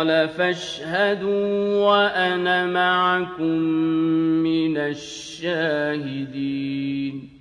قَالَ فَاشْهَدُوا وَأَنَا مَعَكُم مِّنَ الشَّاهِدِينَ.